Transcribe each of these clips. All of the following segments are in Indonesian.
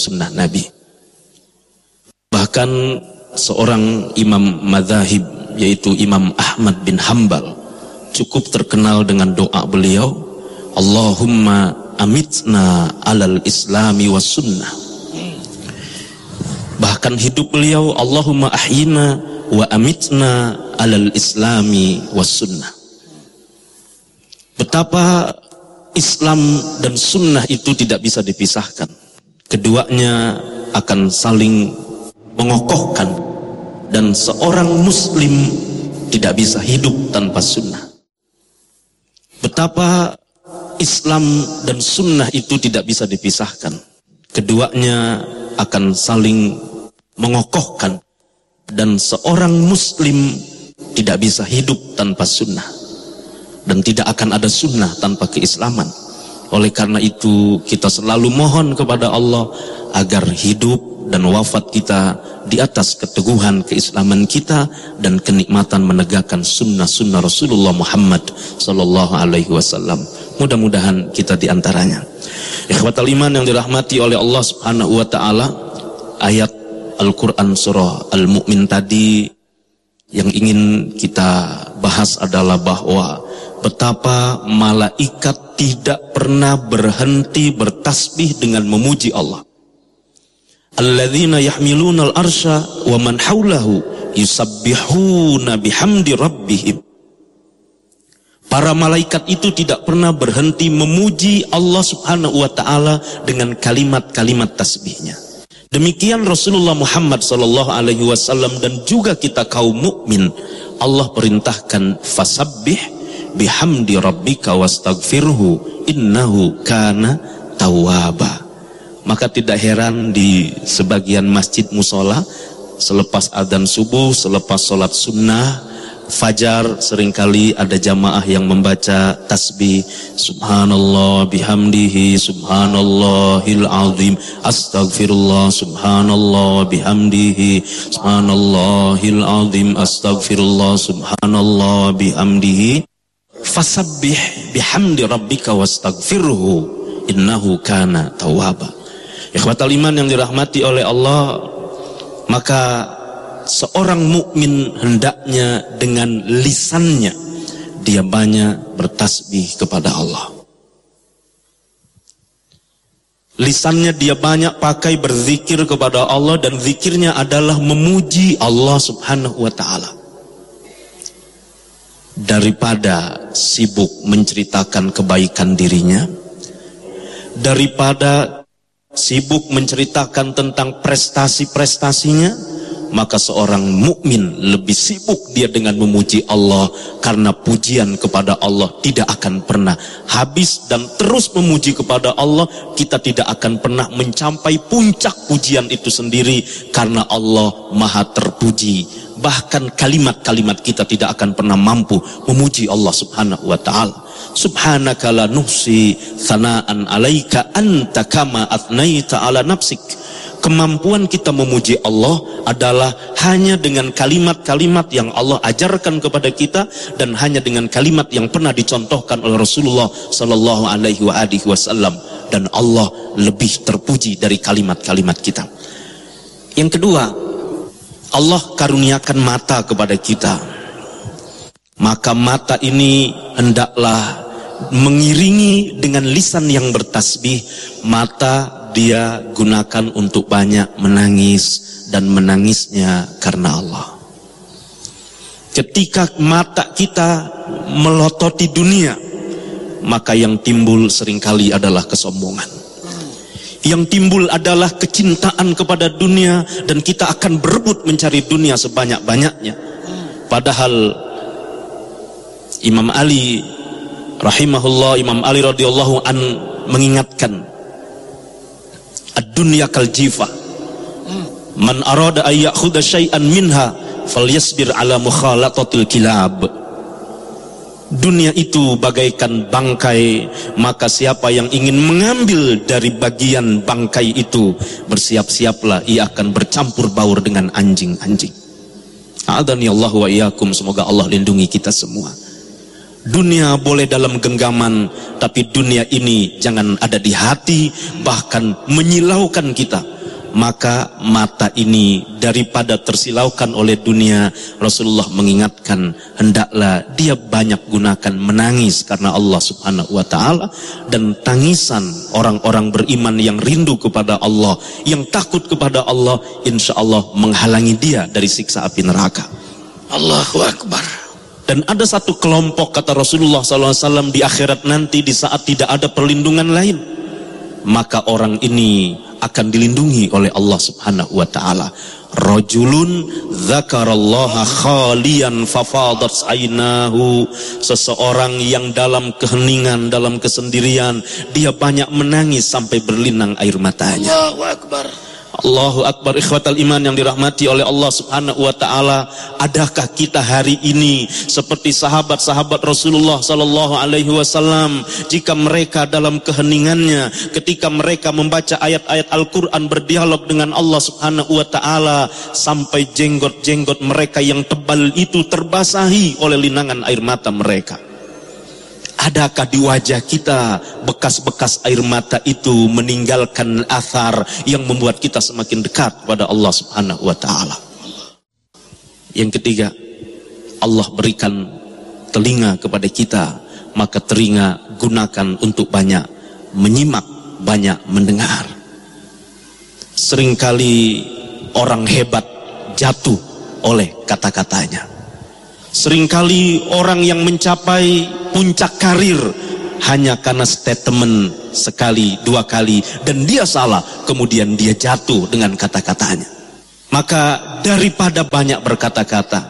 sunnah Nabi. Bahkan seorang imam madhahib yaitu Imam Ahmad bin Hambal cukup terkenal dengan doa beliau Allahumma amitna alal islami was sunnah. Bahkan hidup beliau Allahumma ahyina wa amitna alal islami was sunnah. Betapa Islam dan sunnah itu tidak bisa dipisahkan keduanya akan saling mengokohkan dan seorang muslim tidak bisa hidup tanpa sunnah. Betapa Islam dan sunnah itu tidak bisa dipisahkan. Keduanya akan saling mengokohkan dan seorang muslim tidak bisa hidup tanpa sunnah dan tidak akan ada sunnah tanpa keislaman oleh karena itu kita selalu mohon kepada Allah agar hidup dan wafat kita di atas keteguhan keislaman kita dan kenikmatan menegakkan sunnah-sunnah Rasulullah Muhammad sallallahu alaihi wasallam. Mudah-mudahan kita di antaranya. Ikhwatal iman yang dirahmati oleh Allah Subhanahu wa taala, ayat Al-Qur'an surah Al-Mu'min tadi yang ingin kita bahas adalah bahwa betapa malaikat tidak pernah berhenti bertasbih dengan memuji Allah. Alladzina yahmiluna al-arsya wa man haulahu yusabbihuna bihamdi rabbihim. Para malaikat itu tidak pernah berhenti memuji Allah Subhanahu wa taala dengan kalimat-kalimat tasbihnya. Demikian Rasulullah Muhammad sallallahu alaihi wasallam dan juga kita kaum mukmin Allah perintahkan fasabbih bihamdi rabbika wastaghfirhu innahu kana tawwaba. Maka tidak heran di sebagian masjid musola selepas adzan subuh, selepas sholat sunnah, fajar sering kali ada jamaah yang membaca tasbih subhanallah bihamdihi subhanallahil azim astagfirullah subhanallah bihamdihi subhanallahil azim astagfirullah subhanallah bihamdihi fasabbih bihamdi rabbika wastaghfirhu innahu kana tawwaba ikhwatal iman yang dirahmati oleh Allah maka seorang mukmin hendaknya dengan lisannya dia banyak bertasbih kepada Allah. Lisannya dia banyak pakai berzikir kepada Allah dan zikirnya adalah memuji Allah Subhanahu wa taala. Daripada sibuk menceritakan kebaikan dirinya, daripada sibuk menceritakan tentang prestasi-prestasinya, maka seorang mukmin lebih sibuk dia dengan memuji Allah karena pujian kepada Allah tidak akan pernah habis dan terus memuji kepada Allah kita tidak akan pernah mencapai puncak pujian itu sendiri karena Allah maha terpuji bahkan kalimat-kalimat kita tidak akan pernah mampu memuji Allah subhanahu wa ta'ala. Subhanaka la nuhsi sana'an alaika anta kama atnaita ala nafsik. Kemampuan kita memuji Allah adalah hanya dengan kalimat-kalimat yang Allah ajarkan kepada kita dan hanya dengan kalimat yang pernah dicontohkan oleh Rasulullah sallallahu alaihi wasallam. Dan Allah lebih terpuji dari kalimat-kalimat kita. Yang kedua, Allah karuniakan mata kepada kita. Maka mata ini hendaklah mengiringi dengan lisan yang bertasbih mata dia gunakan untuk banyak menangis dan menangisnya karena Allah. Ketika mata kita melototi dunia, maka yang timbul sering kali adalah kesombongan. Yang timbul adalah kecintaan kepada dunia dan kita akan berebut mencari dunia sebanyak-banyaknya. Padahal Imam Ali rahimahullah Imam Ali radhiyallahu an mengingatkan ad-dunya kal jifa man arada ay syai'an minha falyasbir ala mukhalatatil kilab dunia itu bagaikan bangkai maka siapa yang ingin mengambil dari bagian bangkai itu bersiap-siaplah ia akan bercampur baur dengan anjing-anjing Adani Allah wa iyakum semoga Allah lindungi kita semua Dunia boleh dalam genggaman, tapi dunia ini jangan ada di hati, bahkan menyilaukan kita. Maka mata ini daripada tersilaukan oleh dunia, Rasulullah mengingatkan hendaklah dia banyak gunakan menangis karena Allah Subhanahu wa taala dan tangisan orang-orang beriman yang rindu kepada Allah, yang takut kepada Allah, insya Allah menghalangi dia dari siksa api neraka. Allahu Akbar. Dan ada satu kelompok kata Rasulullah SAW di akhirat nanti di saat tidak ada perlindungan lain. Maka orang ini akan dilindungi oleh Allah Subhanahu wa taala. Rajulun dzakarallaha khalian fafadat ainahu. Seseorang yang dalam keheningan, dalam kesendirian, dia banyak menangis sampai berlinang air matanya. Allahu Akbar. Allahu Akbar ikhwatal iman yang dirahmati oleh Allah Subhanahu wa taala. Adakah kita hari ini seperti sahabat-sahabat Rasulullah sallallahu alaihi wasallam jika mereka dalam keheningannya ketika mereka membaca ayat-ayat Al-Qur'an berdialog dengan Allah Subhanahu wa taala sampai jenggot-jenggot mereka yang tebal itu terbasahi oleh linangan air mata mereka. Adakah di wajah kita bekas-bekas air mata itu meninggalkan athar yang membuat kita semakin dekat kepada Allah Subhanahu wa taala? Yang ketiga, Allah berikan telinga kepada kita, maka telinga gunakan untuk banyak menyimak, banyak mendengar. Seringkali orang hebat jatuh oleh kata-katanya. Seringkali orang yang mencapai puncak karir hanya karena statement sekali, dua kali dan dia salah, kemudian dia jatuh dengan kata-katanya. Maka daripada banyak berkata-kata,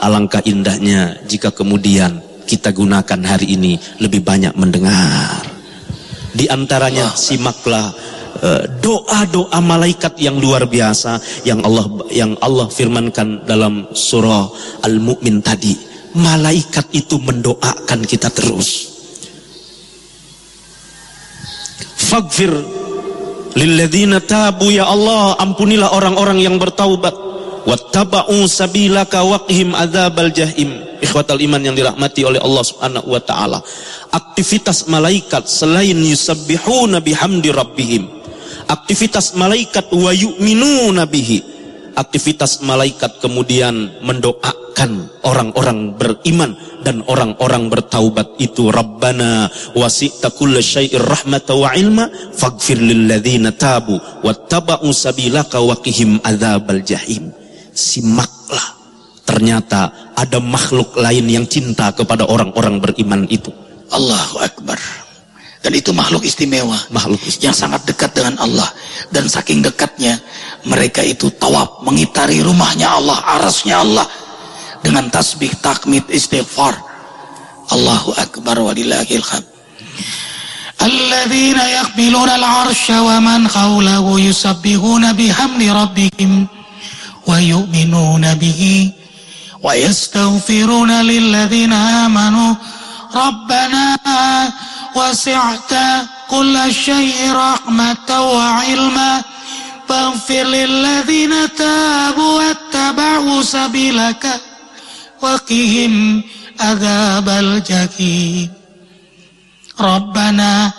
alangkah indahnya jika kemudian kita gunakan hari ini lebih banyak mendengar. Di antaranya simaklah Eh, doa-doa malaikat yang luar biasa yang Allah yang Allah firmankan dalam surah Al-Mu'min tadi. Malaikat itu mendoakan kita terus. Faghfir lilladzina tabu ya Allah, ampunilah orang-orang yang bertaubat. Wattaba'u sabilaka waqhim adzabal jahim. Ikhwatal iman yang dirahmati oleh Allah Subhanahu wa taala. Aktivitas malaikat selain yusabbihuna bihamdi rabbihim aktivitas malaikat wa yu'minuna bihi aktivitas malaikat kemudian mendoakan orang-orang beriman dan orang-orang bertaubat itu Rabbana wasi'ta kulla syai'ir rahmata wa ilma faghfir lil ladzina tabu wattaba'u sabilaka wa qihim adzabal jahim simaklah ternyata ada makhluk lain yang cinta kepada orang-orang beriman itu Allahu akbar dan itu makhluk istimewa. Makhluk istimewa. Yang sangat dekat dengan Allah. Dan saking dekatnya, mereka itu tawaf mengitari rumahnya Allah, arasnya Allah. Dengan tasbih, takmid, istighfar. Allahu Akbar wa lillahil hamd. الذين يقبلون العرش ومن حوله يسبحون بحمد ربهم ويؤمنون به ويستغفرون للذين آمنوا ربنا وسعت كل شيء رحمة وعلما فاغفر للذين تابوا واتبعوا سبيلك وقهم عذاب الجحيم. ربنا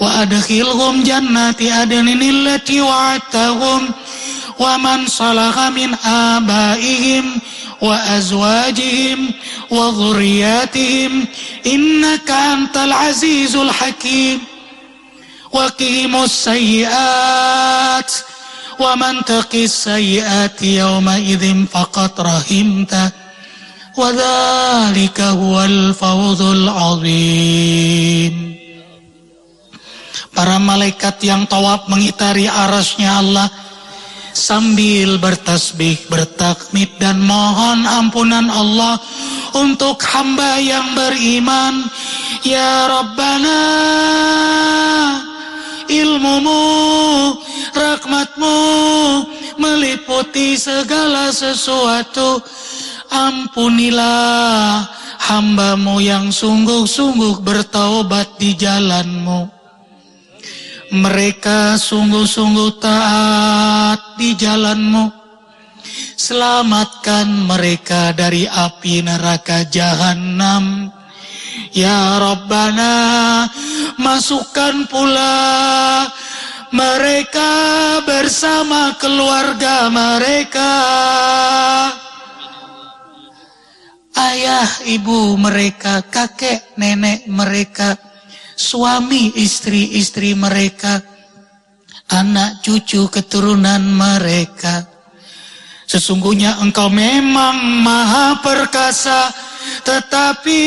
وأدخلهم جنات عدن التي وعدتهم ومن صلح من آبائهم وأزواجهم وذرياتهم إنك أنت العزيز الحكيم. وقيم السيئات ومن تقي السيئات يومئذ فقد رحمته وذلك هو الفوز العظيم Para malaikat yang tawaf mengitari arasnya Allah sambil bertasbih, bertakmid dan mohon ampunan Allah untuk hamba yang beriman. Ya Rabbana, ilmumu, rahmatmu meliputi segala sesuatu. Ampunilah hambamu yang sungguh-sungguh bertaubat di jalanmu. Mereka sungguh-sungguh taat di jalanmu. Selamatkan mereka dari api neraka jahanam Ya Rabbana masukkan pula mereka bersama keluarga mereka ayah ibu mereka kakek nenek mereka suami istri-istri mereka anak cucu keturunan mereka. Sesungguhnya engkau memang maha perkasa tetapi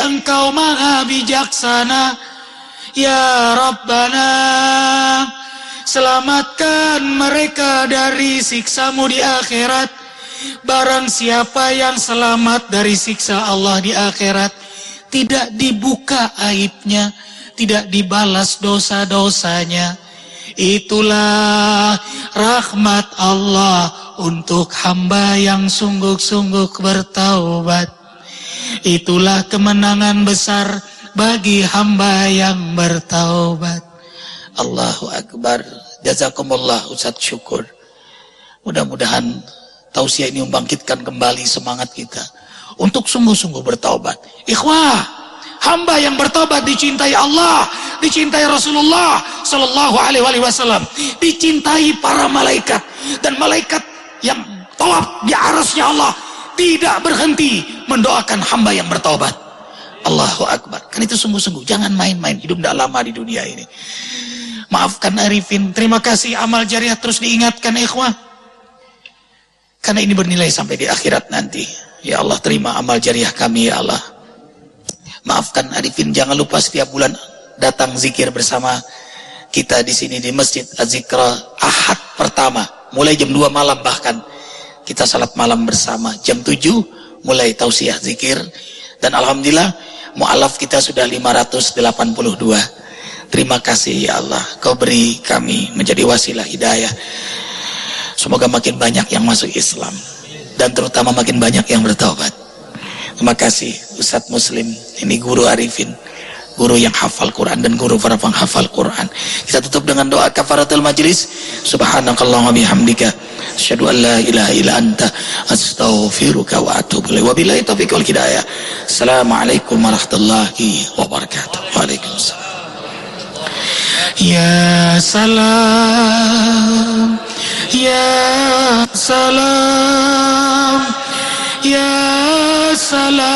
engkau maha bijaksana. Ya Rabbana Selamatkan mereka dari siksamu di akhirat Barang siapa yang selamat dari siksa Allah di akhirat Tidak dibuka aibnya Tidak dibalas dosa-dosanya Itulah rahmat Allah untuk hamba yang sungguh-sungguh bertaubat. Itulah kemenangan besar bagi hamba yang bertaubat. Allahu Akbar. Jazakumullah Ustaz syukur. Mudah-mudahan tausiah ini membangkitkan kembali semangat kita untuk sungguh-sungguh bertaubat. Ikhwah, hamba yang bertobat dicintai Allah, dicintai Rasulullah Sallallahu Alaihi Wasallam, dicintai para malaikat dan malaikat yang tawaf di arasnya Allah tidak berhenti mendoakan hamba yang bertobat. Allahu Akbar. Kan itu sungguh-sungguh. Jangan main-main. Hidup tidak lama di dunia ini. Maafkan Arifin. Terima kasih amal jariah terus diingatkan ikhwah. Karena ini bernilai sampai di akhirat nanti. Ya Allah terima amal jariah kami ya Allah. Maafkan Arifin. Jangan lupa setiap bulan datang zikir bersama kita di sini di Masjid Azikra Ahad pertama. Mulai jam 2 malam bahkan kita salat malam bersama jam 7 mulai tausiah zikir dan alhamdulillah mualaf kita sudah 582 terima kasih ya Allah kau beri kami menjadi wasilah hidayah semoga makin banyak yang masuk Islam dan terutama makin banyak yang bertaubat terima kasih Ustadz Muslim ini guru Arifin guru yang hafal Quran dan guru para penghafal Quran. Kita tutup dengan doa kafaratul majlis. Subhanakallahumma bihamdika asyhadu an la ilaha illa anta astaghfiruka wa atubu ilaik. Wabillahi taufiq wal hidayah. Assalamualaikum warahmatullahi wabarakatuh. Waalaikumsalam. Ya salam Ya salam Ya salam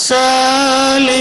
Salimna.